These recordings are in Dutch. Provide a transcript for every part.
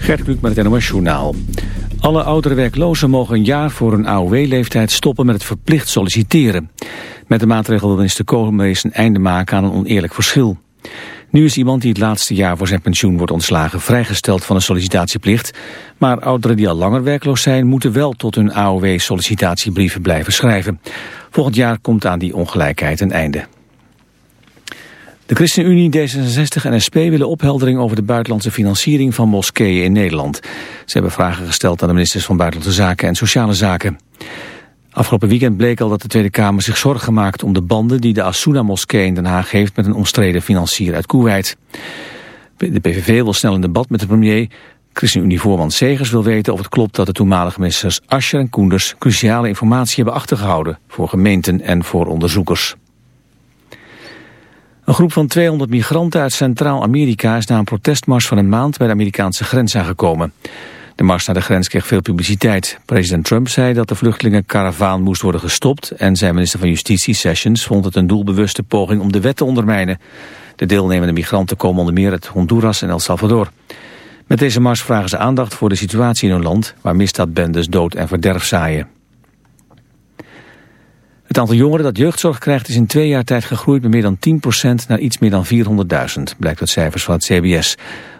Gert Kluk met het NOS Journaal. Alle oudere werklozen mogen een jaar voor een AOW-leeftijd stoppen met het verplicht solliciteren. Met de maatregel is de eens een einde maken aan een oneerlijk verschil. Nu is iemand die het laatste jaar voor zijn pensioen wordt ontslagen vrijgesteld van de sollicitatieplicht. Maar ouderen die al langer werkloos zijn moeten wel tot hun AOW-sollicitatiebrieven blijven schrijven. Volgend jaar komt aan die ongelijkheid een einde. De ChristenUnie, D66 en SP willen opheldering over de buitenlandse financiering van moskeeën in Nederland. Ze hebben vragen gesteld aan de ministers van Buitenlandse Zaken en Sociale Zaken. Afgelopen weekend bleek al dat de Tweede Kamer zich zorgen maakt om de banden die de Asuna-moskee in Den Haag heeft met een omstreden financier uit Kuwait. De PVV wil snel een debat met de premier. ChristenUnie-voorman Segers wil weten of het klopt dat de toenmalige ministers Ascher en Koenders cruciale informatie hebben achtergehouden voor gemeenten en voor onderzoekers. Een groep van 200 migranten uit Centraal-Amerika is na een protestmars van een maand bij de Amerikaanse grens aangekomen. De mars naar de grens kreeg veel publiciteit. President Trump zei dat de vluchtelingenkaravaan moest worden gestopt en zijn minister van Justitie Sessions vond het een doelbewuste poging om de wet te ondermijnen. De deelnemende migranten komen onder meer uit Honduras en El Salvador. Met deze mars vragen ze aandacht voor de situatie in hun land waar misdaadbendes dood en verderf zaaien. Het aantal jongeren dat jeugdzorg krijgt is in twee jaar tijd gegroeid met meer dan 10% naar iets meer dan 400.000, blijkt uit cijfers van het CBS.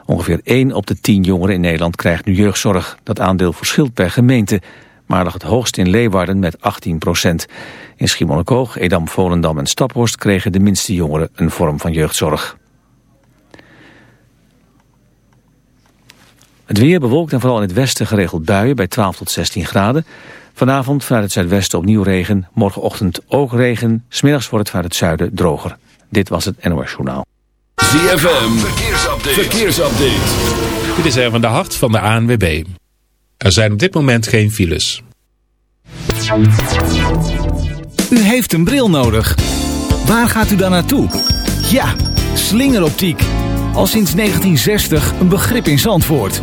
Ongeveer 1 op de 10 jongeren in Nederland krijgt nu jeugdzorg. Dat aandeel verschilt per gemeente, maar lag het hoogst in Leeuwarden met 18%. In Schiermonnikoog, Edam, Volendam en Staphorst kregen de minste jongeren een vorm van jeugdzorg. Het weer bewolkt en vooral in het westen geregeld buien bij 12 tot 16 graden. Vanavond vanuit het zuidwesten opnieuw regen. Morgenochtend ook regen. Smiddags wordt het vanuit het zuiden droger. Dit was het NOS Journaal. ZFM. Verkeersupdate. Verkeersupdate. Dit is van de hart van de ANWB. Er zijn op dit moment geen files. U heeft een bril nodig. Waar gaat u dan naartoe? Ja, slingeroptiek. Al sinds 1960 een begrip in Zandvoort.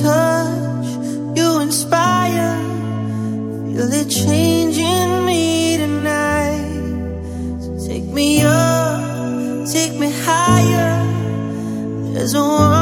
touch, you inspire. Feel it changing me tonight. Take me up, take me higher. There's a one.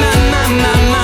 my, my, my, my.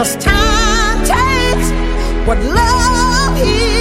Cause time takes what love is.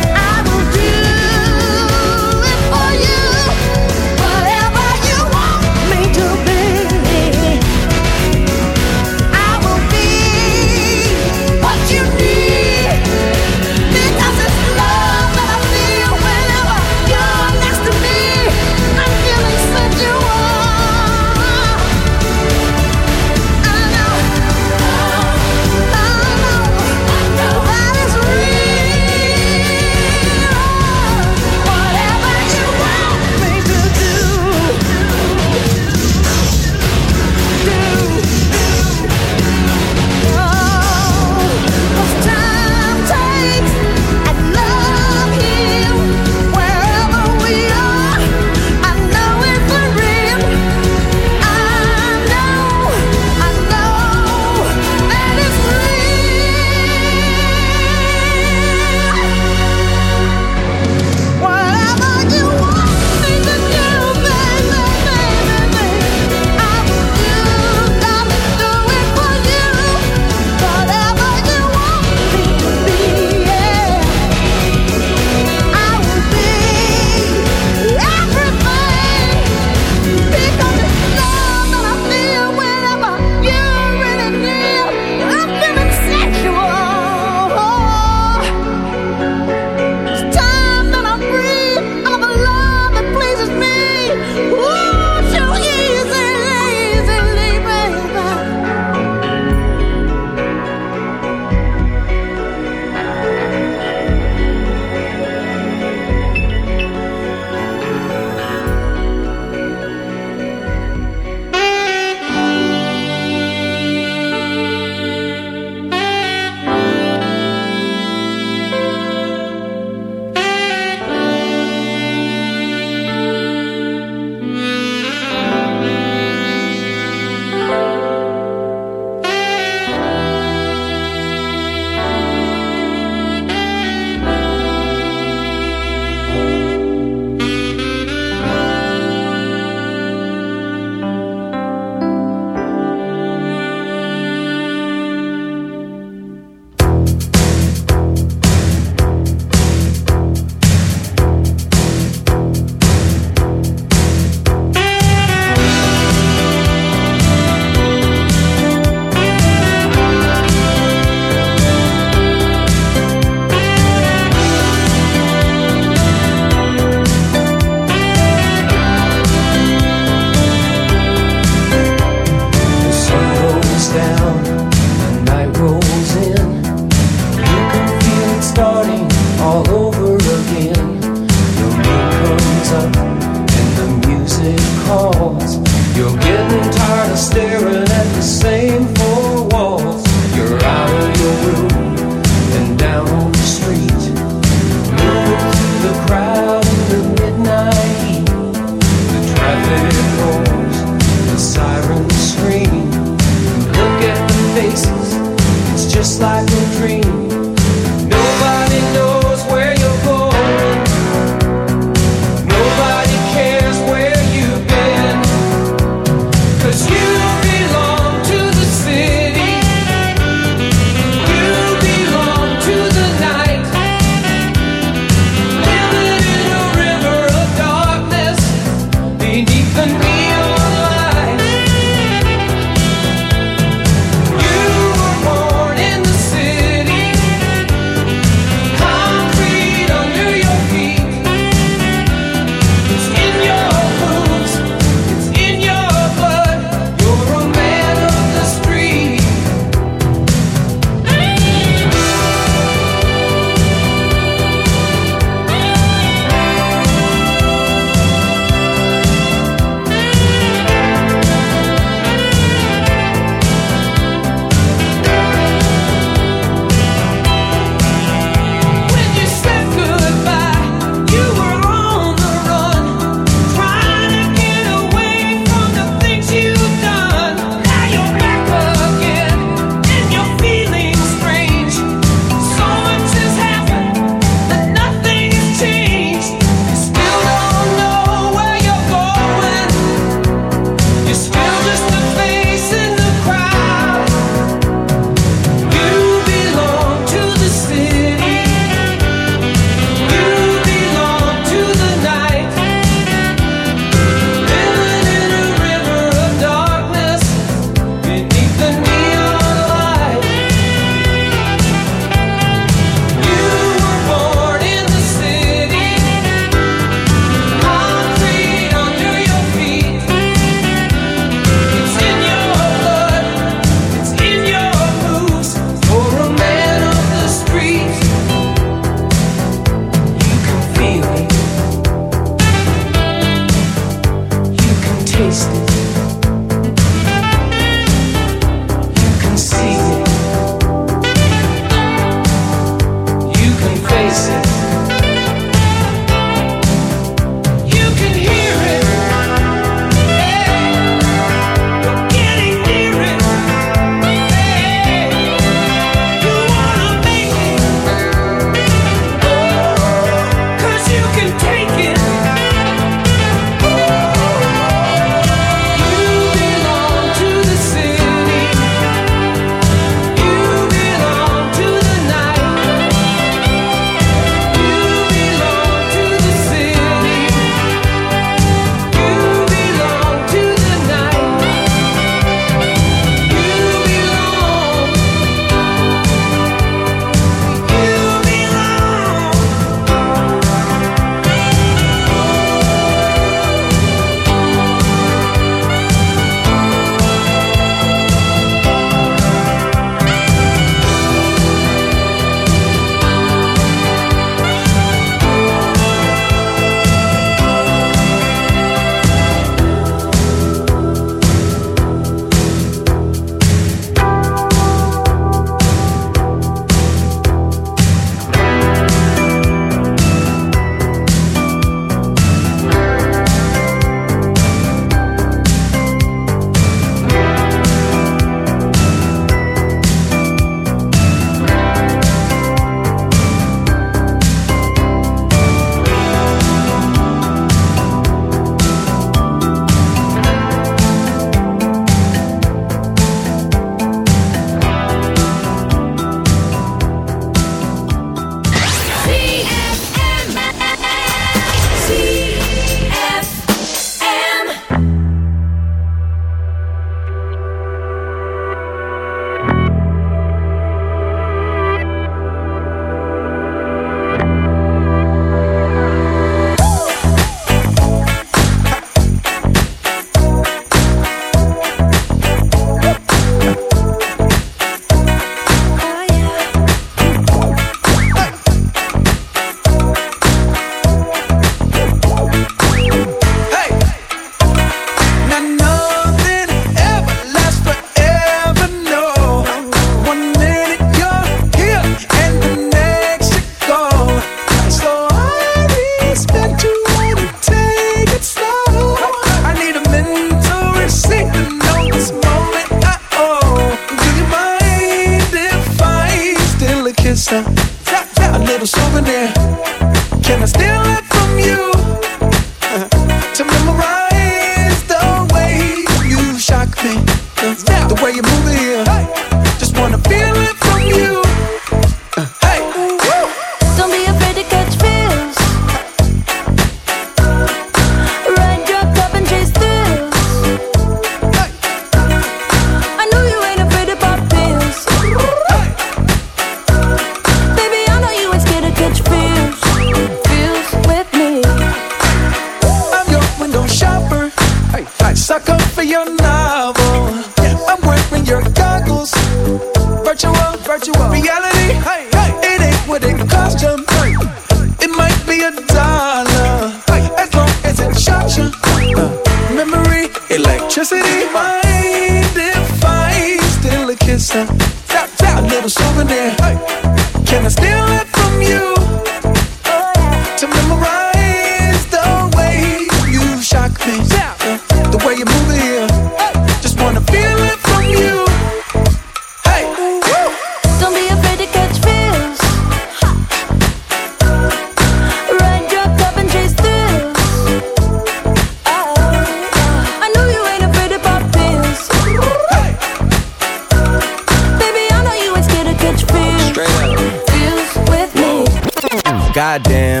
Goddamn,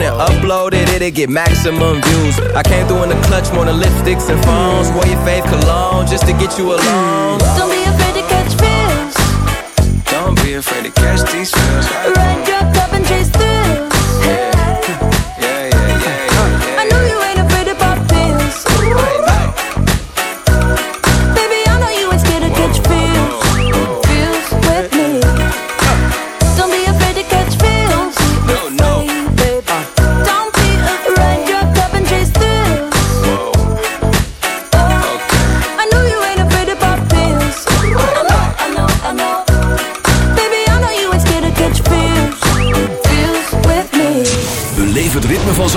and upload it, it'll get maximum views. I came through in the clutch more than lipsticks and phones. Wore your fave cologne just to get you alone. Don't be afraid to catch feels. Don't be afraid to catch these feels. Ride your cup and chase thrills.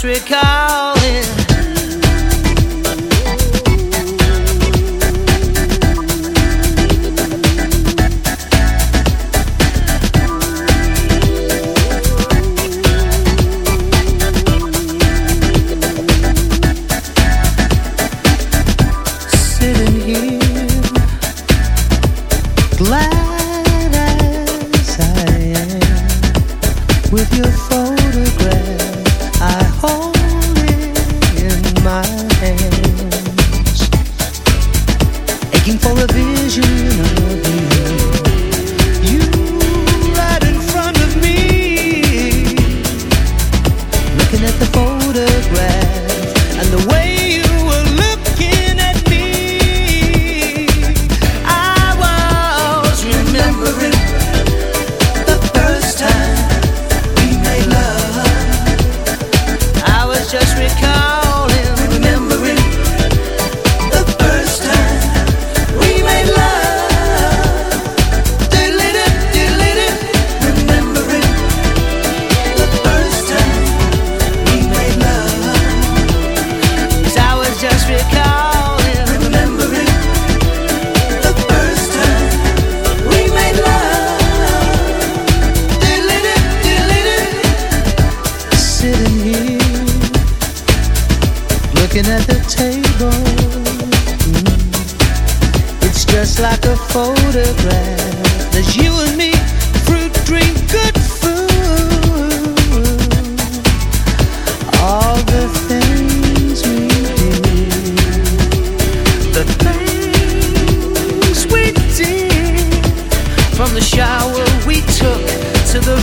just recall. From the shower we took to the